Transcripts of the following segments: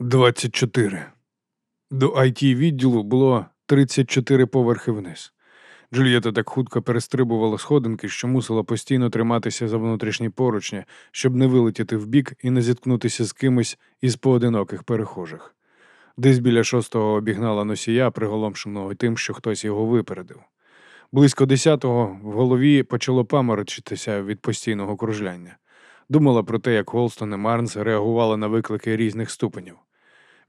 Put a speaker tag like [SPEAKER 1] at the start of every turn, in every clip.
[SPEAKER 1] 24. До it відділу було 34 поверхи вниз. Джульєта так хутко перестрибувала сходинки, що мусила постійно триматися за внутрішні поручні, щоб не вилетіти вбік і не зіткнутися з кимось із поодиноких перехожих. Десь біля шостого обігнала носія, приголомшеного тим, що хтось його випередив. Близько десятого в голові почало паморочитися від постійного кружляння. Думала про те, як Голстон і Марнс реагували на виклики різних ступенів.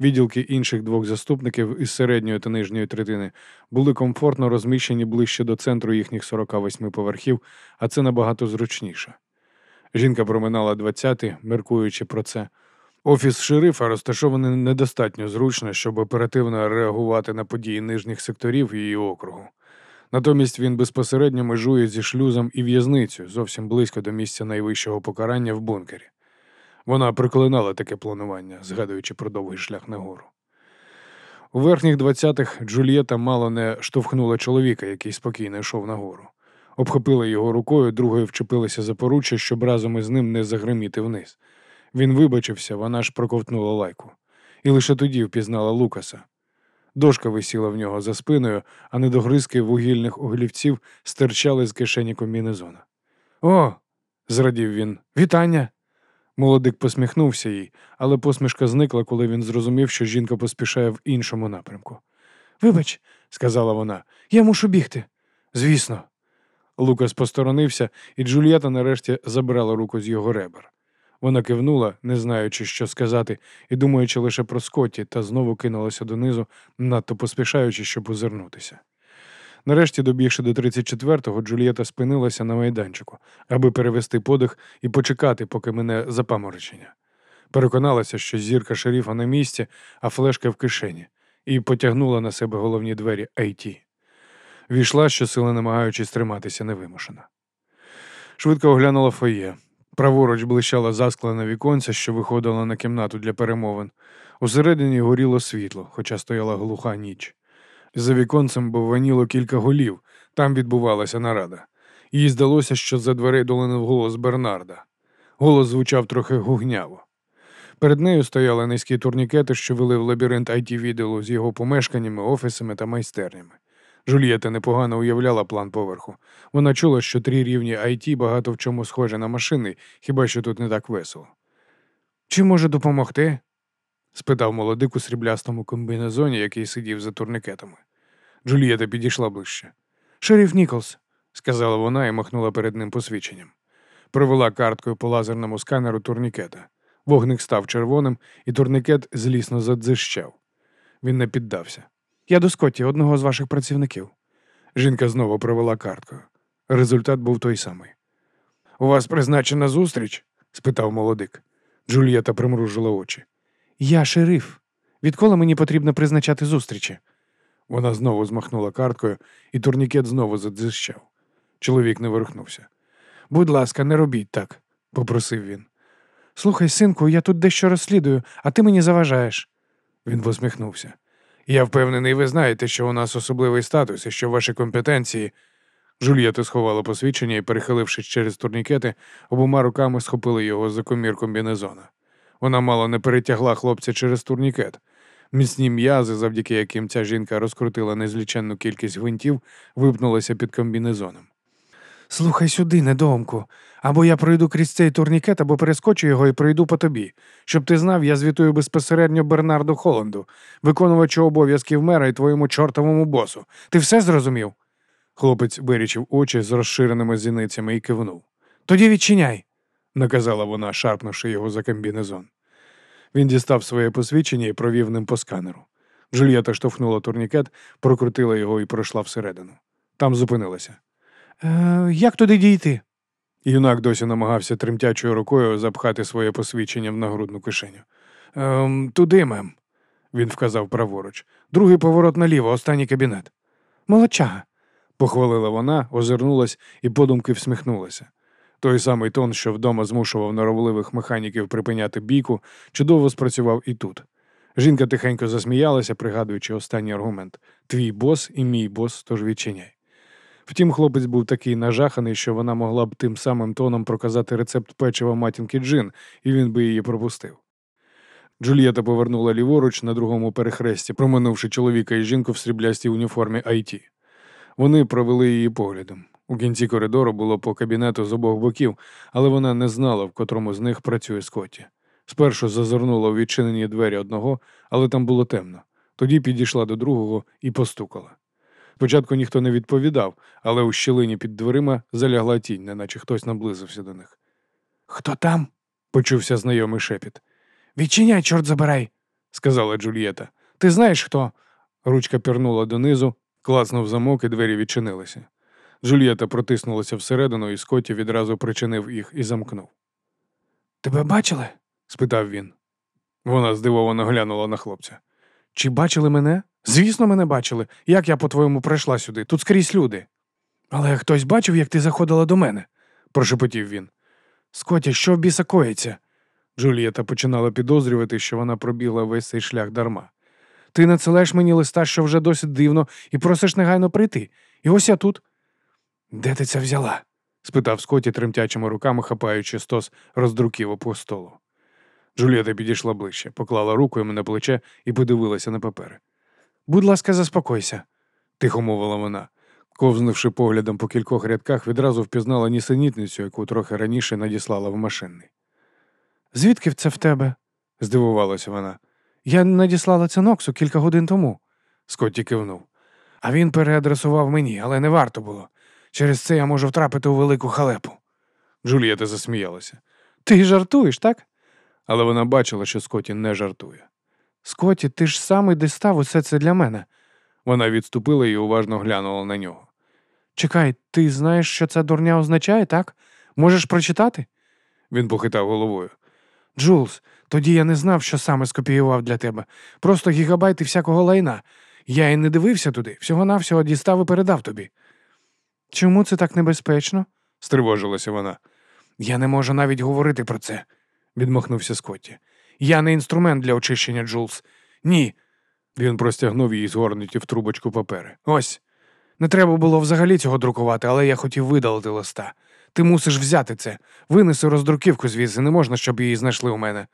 [SPEAKER 1] Відділки інших двох заступників із середньої та нижньої третини були комфортно розміщені ближче до центру їхніх 48 поверхів, а це набагато зручніше. Жінка проминала 20-й, міркуючи про це. Офіс шерифа розташований недостатньо зручно, щоб оперативно реагувати на події нижніх секторів її округу. Натомість він безпосередньо межує зі шлюзом і в'язницю зовсім близько до місця найвищого покарання в бункері. Вона приклинала таке планування, згадуючи про довгий шлях нагору. У верхніх двадцятих Джульєта мало не штовхнула чоловіка, який спокійно йшов нагору. Обхопила його рукою, другою вчепилася за поруччя, щоб разом із ним не загриміти вниз. Він вибачився, вона ж проковтнула лайку. І лише тоді впізнала Лукаса. Дошка висіла в нього за спиною, а недогризки вугільних оглівців стирчали з кишені комбінезона. О, зрадів він. Вітання! Молодик посміхнувся їй, але посмішка зникла, коли він зрозумів, що жінка поспішає в іншому напрямку. Вибач, сказала вона, я мушу бігти. Звісно. Лукас посторонився, і Джульєта нарешті забрала руку з його ребер. Вона кивнула, не знаючи, що сказати, і думаючи лише про Скотті, та знову кинулася донизу, надто поспішаючи, щоб озирнутися. Нарешті, добігши до 34-го, Джульєта спинилася на майданчику, аби перевести подих і почекати, поки мене запаморочення. Переконалася, що зірка шерифа на місці, а флешка в кишені, і потягнула на себе головні двері IT. Війшла, щосили намагаючись триматися невимушено. Швидко оглянула фоє. Праворуч блищала засклена віконця, що виходила на кімнату для перемовин. Усередині горіло світло, хоча стояла глуха ніч. За віконцем бовваніло кілька голів, там відбувалася нарада. Їй здалося, що за дверей долинув голос Бернарда. Голос звучав трохи гугняво. Перед нею стояли низькі турнікети, що вели в лабіринт it відділу з його помешканнями, офісами та майстернями. Жульєта непогано уявляла план поверху. Вона чула, що три рівні IT багато в чому схоже на машини, хіба що тут не так весело. Чи може допомогти? Спитав молодик у сріблястому комбінезоні, який сидів за турникетами. Джульєта підійшла ближче. Шеріф Ніколс, сказала вона і махнула перед ним посвідченням. Провела карткою по лазерному сканеру турнікета. Вогник став червоним, і турнікет злісно задзищав. Він не піддався. Я до Скотті, одного з ваших працівників. Жінка знову провела карткою. Результат був той самий. У вас призначена зустріч? спитав молодик. Джульєта примружила очі. Я шериф. Відколи мені потрібно призначати зустрічі? Вона знову змахнула карткою, і турнікет знову задзищав. Чоловік не ворухнувся. Будь ласка, не робіть так, попросив він. Слухай, синку, я тут дещо розслідую, а ти мені заважаєш. Він посміхнувся. Я впевнений, ви знаєте, що у нас особливий статус і що ваші компетенції. Жульєта сховала посвідчення і, перехилившись через турнікети, обома руками схопили його за комір комбінезона. Вона мало не перетягла хлопця через турнікет. Міцні м'язи, завдяки яким ця жінка розкрутила незліченну кількість гвинтів, випнулися під комбінезоном. Слухай сюди, недоумку, або я пройду крізь цей турнікет, або перескочу його і пройду по тобі. Щоб ти знав, я звітую безпосередньо Бернарду Холланду, виконувачу обов'язків мера і твоєму чортовому босу. Ти все зрозумів? Хлопець вирічив очі з розширеними зіницями і кивнув. Тоді відчиняй, наказала вона, шарпнувши його за комбінезон. Він дістав своє посвідчення і провів ним по сканеру. Джульєта штовхнула турнікет, прокрутила його і пройшла всередину. Там зупинилася. Е, Як туди дійти? Юнак досі намагався тремтячою рукою запхати своє посвідчення в нагрудну кишеню. «Ем, Туди, мем, він вказав праворуч. Другий поворот наліво, останній кабінет. Молодчага, похвалила вона, озирнулась і подумки всміхнулася. Той самий тон, що вдома змушував норовливих механіків припиняти бійку, чудово спрацював і тут. Жінка тихенько засміялася, пригадуючи останній аргумент твій бос і мій бос, тож відчиняй. Втім, хлопець був такий нажаханий, що вона могла б тим самим тоном проказати рецепт печива матінки Джин, і він би її пропустив. Джульєта повернула ліворуч на другому перехресті, проминувши чоловіка і жінку в сріблястій уніформі IT. Вони провели її поглядом. У кінці коридору було по кабінету з обох боків, але вона не знала, в котрому з них працює Скотті. Спершу зазирнула у відчинені двері одного, але там було темно. Тоді підійшла до другого і постукала. Спочатку ніхто не відповідав, але у щілині під дверима залягла тінь, неначе хтось наблизився до них.
[SPEAKER 2] Хто там?
[SPEAKER 1] Почувся знайомий шепіт.
[SPEAKER 2] Відчиняй, чорт забирай,
[SPEAKER 1] сказала Джульєта.
[SPEAKER 2] Ти знаєш хто?
[SPEAKER 1] Ручка пірнула донизу, класнув замок, і двері відчинилися. Джульєта протиснулася всередину, і Скотті відразу причинив їх і замкнув.
[SPEAKER 2] Тебе бачили?
[SPEAKER 1] спитав він. Вона здивовано глянула на хлопця.
[SPEAKER 2] Чи бачили мене? Звісно, мене бачили. Як я, по-твоєму, прийшла сюди? Тут скрізь люди. Але хтось бачив, як ти заходила до мене,
[SPEAKER 1] прошепотів він.
[SPEAKER 2] Скоті, що в біса коїться?
[SPEAKER 1] Джулієта починала підозрювати, що вона пробігла весь цей шлях дарма.
[SPEAKER 2] Ти надсилаєш мені листа, що вже досить дивно, і просиш негайно прийти. І ось я тут. Де ти це взяла?
[SPEAKER 1] спитав Скотті тремтячими руками, хапаючи стос роздруків по столу. Джулієта підійшла ближче, поклала руку йому на плече і подивилася на папери.
[SPEAKER 2] Будь ласка, заспокойся,
[SPEAKER 1] тихо мовила вона. Ковзнувши поглядом по кількох рядках, відразу впізнала нісенітницю, яку трохи раніше надіслала в машинний.
[SPEAKER 2] Звідки це в тебе?
[SPEAKER 1] здивувалася вона.
[SPEAKER 2] Я надіслала це Ноксу кілька годин тому.
[SPEAKER 1] Скотті кивнув.
[SPEAKER 2] А він переадресував мені, але не варто було. Через це я можу втрапити у велику халепу.
[SPEAKER 1] Джулієта засміялася.
[SPEAKER 2] Ти жартуєш, так?
[SPEAKER 1] Але вона бачила, що Скотті не жартує.
[SPEAKER 2] Скотті, ти ж самий дістав усе це для мене.
[SPEAKER 1] Вона відступила і уважно глянула на нього.
[SPEAKER 2] Чекай, ти знаєш, що ця дурня означає, так? Можеш прочитати?
[SPEAKER 1] Він похитав головою.
[SPEAKER 2] Джулс, тоді я не знав, що саме скопіював для тебе. Просто гігабайти всякого лайна. Я і не дивився туди, всього-навсього дістав і передав тобі. Чому це так небезпечно?
[SPEAKER 1] стривожилася вона.
[SPEAKER 2] Я не можу навіть говорити про це, відмахнувся Скотті. Я не інструмент для очищення, Джулс. Ні.
[SPEAKER 1] Він простягнув їй згорнуті в трубочку папери.
[SPEAKER 2] Ось. Не треба було взагалі цього друкувати, але я хотів видалити листа. Ти мусиш взяти це. Винеси роздруківку звідси, не можна, щоб її знайшли у мене.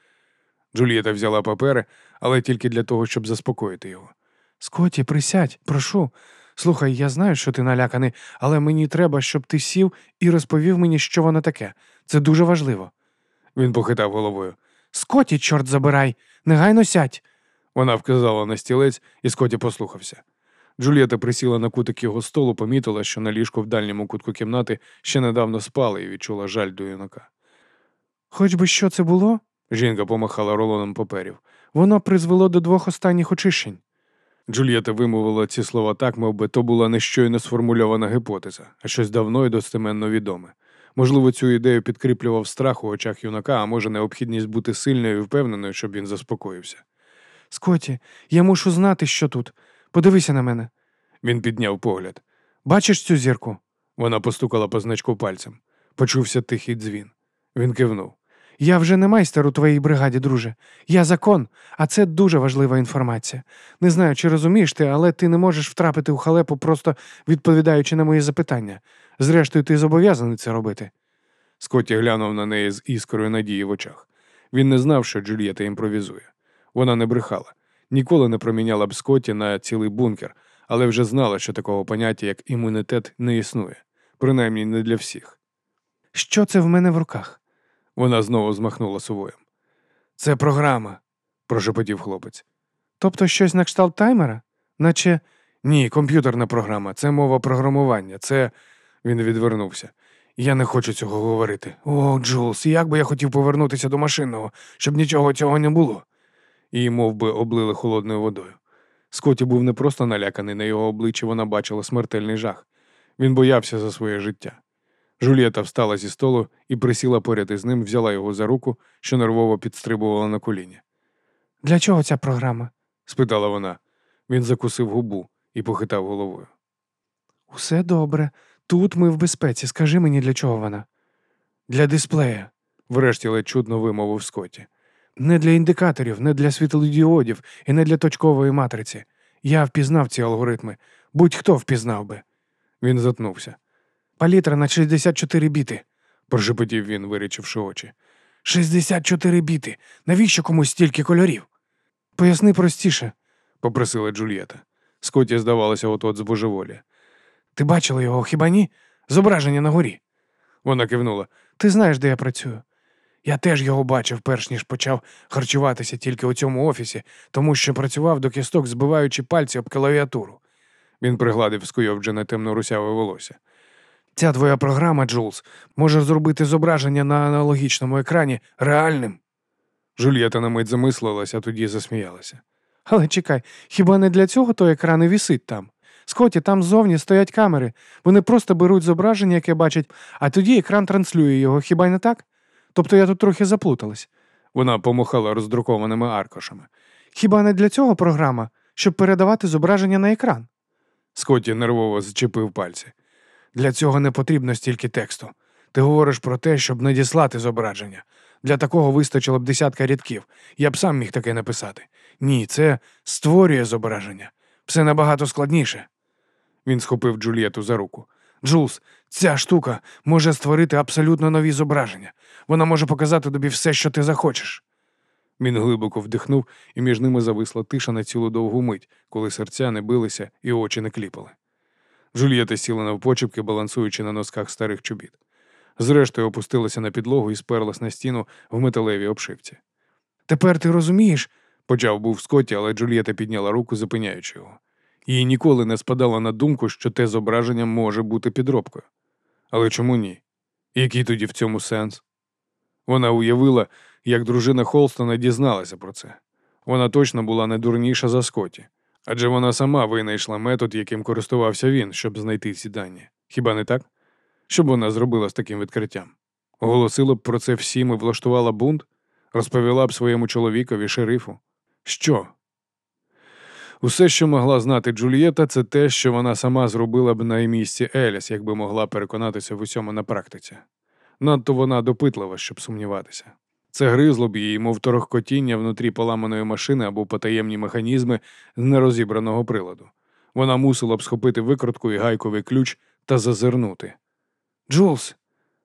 [SPEAKER 1] Джулієта взяла папери, але тільки для того, щоб заспокоїти його.
[SPEAKER 2] Скотті, присядь, прошу. Слухай, я знаю, що ти наляканий, але мені треба, щоб ти сів і розповів мені, що воно таке. Це дуже важливо.
[SPEAKER 1] Він похитав головою.
[SPEAKER 2] Скотті, чорт забирай, негайно сядь.
[SPEAKER 1] Вона вказала на стілець, і Скотті послухався. Джулієта присіла на кутик його столу, помітила, що на ліжку в дальньому кутку кімнати ще недавно спали і відчула жаль до юнака.
[SPEAKER 2] Хоч би що це було?
[SPEAKER 1] Жінка помахала рулоном паперів.
[SPEAKER 2] Воно призвело до двох останніх очищень.
[SPEAKER 1] Джульєта вимовила ці слова так, мов би то була не щойно сформульована гіпотеза, а щось давно і достеменно відоме. Можливо, цю ідею підкріплював страх у очах юнака, а може, необхідність бути сильною і впевненою, щоб він заспокоївся.
[SPEAKER 2] Скоті, я мушу знати, що тут. Подивися на мене.
[SPEAKER 1] Він підняв погляд.
[SPEAKER 2] Бачиш цю зірку?
[SPEAKER 1] Вона постукала по значку пальцем. Почувся тихий дзвін. Він кивнув.
[SPEAKER 2] Я вже не майстер у твоїй бригаді, друже. Я закон, а це дуже важлива інформація. Не знаю, чи розумієш ти, але ти не можеш втрапити у халепу, просто відповідаючи на мої запитання. Зрештою, ти зобов'язаний це робити.
[SPEAKER 1] Скотті глянув на неї з іскрою надії в очах. Він не знав, що Джульєта імпровізує. Вона не брехала, ніколи не проміняла б Скотті на цілий бункер, але вже знала, що такого поняття, як імунітет, не існує, принаймні не для всіх.
[SPEAKER 2] Що це в мене в руках?
[SPEAKER 1] Вона знову змахнула сувоєм.
[SPEAKER 2] Це програма,
[SPEAKER 1] прошепотів хлопець.
[SPEAKER 2] Тобто щось на кшталт таймера? Наче
[SPEAKER 1] ні, комп'ютерна програма, це мова програмування, це. Він відвернувся. Я не хочу цього говорити.
[SPEAKER 2] О, Джулс, як би я хотів повернутися до машинного, щоб нічого цього не було.
[SPEAKER 1] Її мов би, облили холодною водою. Скотті був не просто наляканий, на його обличчі вона бачила смертельний жах. Він боявся за своє життя. Жулієта встала зі столу і присіла поряд із ним, взяла його за руку, що нервово підстрибувала на коліні.
[SPEAKER 2] Для чого ця програма?
[SPEAKER 1] спитала вона. Він закусив губу і похитав головою.
[SPEAKER 2] Усе добре. Тут ми в безпеці. Скажи мені, для чого вона? Для дисплея,
[SPEAKER 1] врешті ледь чудно вимовив Скотті.
[SPEAKER 2] Не для індикаторів, не для світлодіодів і не для точкової матриці. Я впізнав ці алгоритми. Будь-хто впізнав би.
[SPEAKER 1] Він затнувся.
[SPEAKER 2] Палітра на 64 біти,
[SPEAKER 1] прошепотів він, вирічивши очі.
[SPEAKER 2] 64 біти. Навіщо комусь стільки кольорів? Поясни простіше, попросила Джульєта.
[SPEAKER 1] Скотті здавалося от-от збожеволі.
[SPEAKER 2] Ти бачила його, хіба ні? Зображення на горі.
[SPEAKER 1] Вона кивнула.
[SPEAKER 2] Ти знаєш, де я працюю. Я теж його бачив, перш ніж почав харчуватися тільки у цьому офісі, тому що працював до кісток, збиваючи пальці об клавіатуру.
[SPEAKER 1] Він пригладив скуйовджене темно-русяве волосся.
[SPEAKER 2] Ця твоя програма, Джулс, може зробити зображення на аналогічному екрані реальним.
[SPEAKER 1] Жульєта на мить замислилась, а тоді засміялася.
[SPEAKER 2] Але чекай, хіба не для цього той екран і вісить там? Скоті, там ззовні стоять камери. Вони просто беруть зображення, яке бачать, а тоді екран транслює його, хіба не так? Тобто я тут трохи заплуталась.
[SPEAKER 1] Вона помахала роздрукованими аркушами.
[SPEAKER 2] Хіба не для цього програма, щоб передавати зображення на екран?
[SPEAKER 1] Скотті нервово зачепив пальці.
[SPEAKER 2] Для цього не потрібно стільки тексту. Ти говориш про те, щоб надіслати зображення. Для такого вистачило б десятка рядків. Я б сам міг таке написати. Ні, це створює зображення. Все набагато складніше.
[SPEAKER 1] Він схопив Джульєту за руку.
[SPEAKER 2] Джулс, ця штука може створити абсолютно нові зображення. Вона може показати тобі все, що ти захочеш.
[SPEAKER 1] Він глибоко вдихнув, і між ними зависла тиша на цілу довгу мить, коли серця не билися і очі не кліпали. Джульєта сіла навпочепки, балансуючи на носках старих чобіт. Зрештою опустилася на підлогу і сперлась на стіну в металевій обшивці.
[SPEAKER 2] Тепер ти розумієш,
[SPEAKER 1] Почав був Скотті, але Джульєта підняла руку, зупиняючи його. Їй ніколи не спадала на думку, що те зображення може бути підробкою. Але чому ні? Який тоді в цьому сенс? Вона уявила, як дружина Холстона дізналася про це. Вона точно була не дурніша за Скотті, адже вона сама винайшла метод, яким користувався він, щоб знайти ці дані. Хіба не так? Що б вона зробила з таким відкриттям? Оголосила б про це всім і влаштувала бунт? Розповіла б своєму чоловікові шерифу? Що? Усе, що могла знати Джульєта, це те, що вона сама зробила б на місці Еліс, якби могла переконатися в усьому на практиці. Надто вона допитлива, щоб сумніватися. Це гризло б її, мов торохкотіння внутрі поламаної машини або потаємні механізми з нерозібраного приладу. Вона мусила б схопити викрутку і гайковий ключ та зазирнути.
[SPEAKER 2] Джулс,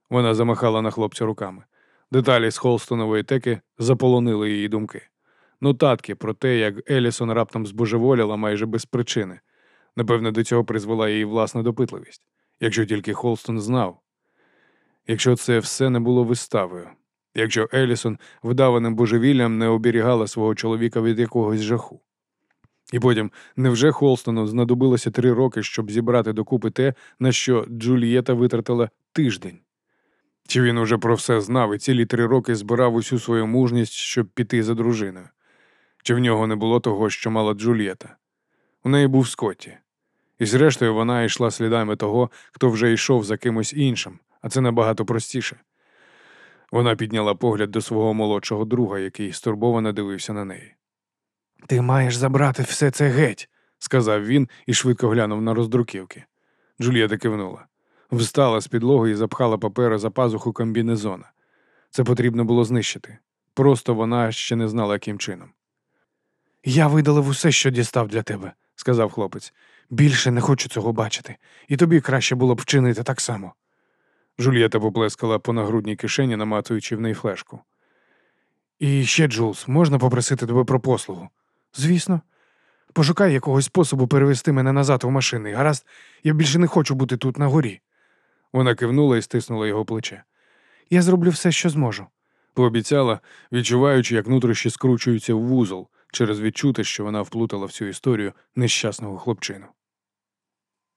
[SPEAKER 1] Вона замахала на хлопця руками. Деталі з Холстонової теки заполонили її думки. Нотатки про те, як Елісон раптом збожеволіла майже без причини. Напевне, до цього призвела її власна допитливість, якщо тільки Холстон знав. Якщо це все не було виставою, якщо Елісон вдаваним божевіллям не оберігала свого чоловіка від якогось жаху. І потім, невже Холстону знадобилося три роки, щоб зібрати докупи те, на що Джульєта витратила тиждень? Чи він уже про все знав і цілі три роки збирав усю свою мужність, щоб піти за дружиною? Чи в нього не було того, що мала Джульєта? У неї був Скотті. І зрештою вона йшла слідами того, хто вже йшов за кимось іншим, а це набагато простіше. Вона підняла погляд до свого молодшого друга, який стурбовано дивився на неї.
[SPEAKER 2] ти маєш забрати все це геть.
[SPEAKER 1] сказав він і швидко глянув на роздруківки. Джульєта кивнула. Встала з підлоги і запхала папери за пазуху комбінезона. Це потрібно було знищити. Просто вона ще не знала, яким чином.
[SPEAKER 2] Я видалив усе, що дістав для тебе,
[SPEAKER 1] Сказав хлопець.
[SPEAKER 2] Більше не хочу цього бачити, і тобі краще було б вчинити так само.
[SPEAKER 1] Жульєта поплескала по нагрудній кишені, намацуючи в неї флешку.
[SPEAKER 2] І ще, Джулс, можна попросити тебе про послугу? Звісно. Пошукай якогось способу перевести мене назад у машини. Гаразд, я більше не хочу бути тут на горі.
[SPEAKER 1] Вона кивнула і стиснула його плече.
[SPEAKER 2] Я зроблю все, що зможу.
[SPEAKER 1] Пообіцяла, відчуваючи, як нутрощі скручуються в вузол через відчути, що вона вплутала в цю історію нещасного хлопчину.